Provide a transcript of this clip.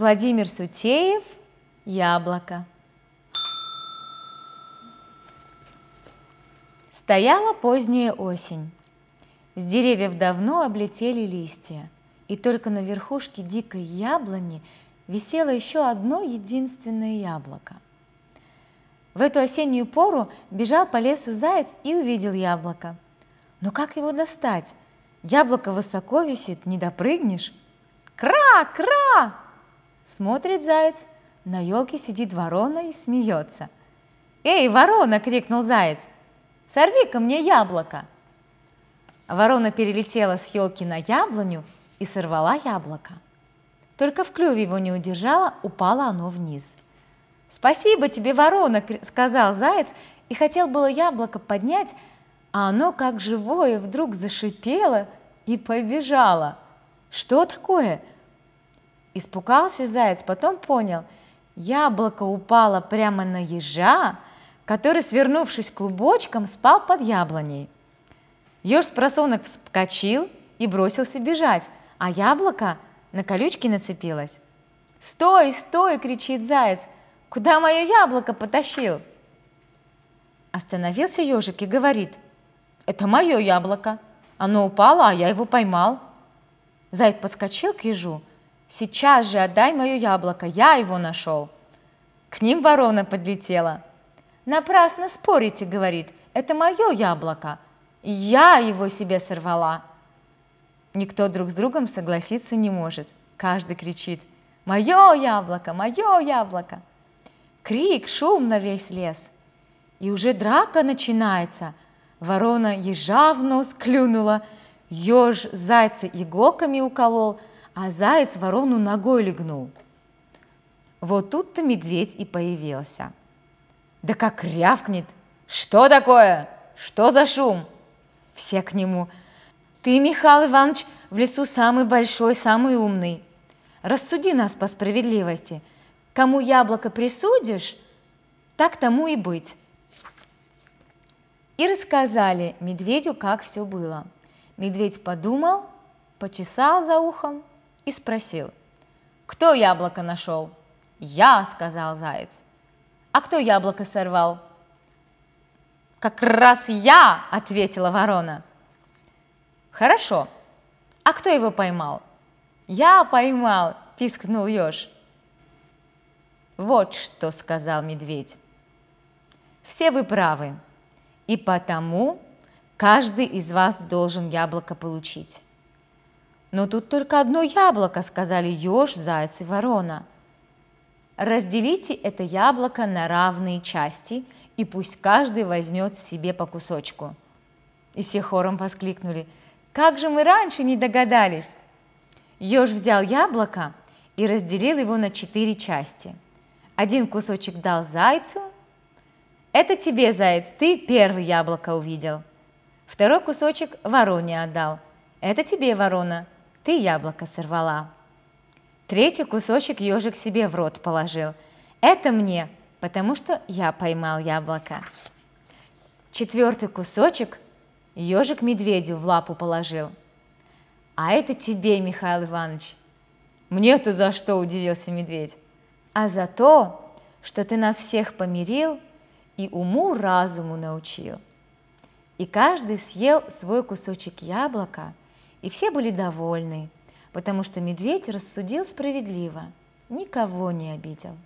Владимир Сутеев «Яблоко». Стояла поздняя осень. С деревьев давно облетели листья, и только на верхушке дикой яблони висело еще одно единственное яблоко. В эту осеннюю пору бежал по лесу заяц и увидел яблоко. Но как его достать? Яблоко высоко висит, не допрыгнешь. Кра, кра! Смотрит заяц, на елке сидит ворона и смеется. «Эй, ворона!» — крикнул заяц. «Сорви-ка мне яблоко!» Ворона перелетела с елки на яблоню и сорвала яблоко. Только в клюве его не удержала, упало оно вниз. «Спасибо тебе, ворона!» — сказал заяц и хотел было яблоко поднять, а оно, как живое, вдруг зашипело и побежало. «Что такое?» Испугался заяц, потом понял, яблоко упало прямо на ежа, который, свернувшись клубочком, спал под яблоней. Еж с просонок вскочил и бросился бежать, а яблоко на колючки нацепилось. «Стой, стой!» – кричит заяц. «Куда мое яблоко потащил?» Остановился ежик и говорит, «Это мое яблоко. Оно упало, а я его поймал». Заяц подскочил к ежу Сейчас же отдай мое яблоко, я его нашел. К ним ворона подлетела. Напрасно спорите, говорит, это мое яблоко. Я его себе сорвала. Никто друг с другом согласиться не может. Каждый кричит «Мое яблоко! Мое яблоко!» Крик, шум на весь лес. И уже драка начинается. Ворона ежа в нос клюнула, еж зайца иголками уколол – а заяц ворону ногой легнул. Вот тут-то медведь и появился. Да как рявкнет! Что такое? Что за шум? Все к нему. Ты, Михаил Иванович, в лесу самый большой, самый умный. Рассуди нас по справедливости. Кому яблоко присудишь, так тому и быть. И рассказали медведю, как все было. Медведь подумал, почесал за ухом и спросил, «Кто яблоко нашел?» «Я», — сказал заяц. «А кто яблоко сорвал?» «Как раз я!» — ответила ворона. «Хорошо. А кто его поймал?» «Я поймал!» — пискнул еж. «Вот что!» — сказал медведь. «Все вы правы, и потому каждый из вас должен яблоко получить. «Но тут только одно яблоко», — сказали еж, заяц и ворона. «Разделите это яблоко на равные части, и пусть каждый возьмет себе по кусочку». И все хором воскликнули. «Как же мы раньше не догадались!» Еж взял яблоко и разделил его на четыре части. Один кусочек дал зайцу. «Это тебе, заяц, ты первый яблоко увидел». Второй кусочек вороне отдал. «Это тебе, ворона, ты яблоко сорвала. Третий кусочек ежик себе в рот положил. Это мне, потому что я поймал яблоко. Четвертый кусочек ежик медведю в лапу положил. А это тебе, Михаил Иванович. Мне-то за что, удивился медведь. А за то, что ты нас всех помирил и уму-разуму научил. И каждый съел свой кусочек яблока – и все были довольны, потому что медведь рассудил справедливо, никого не обидел.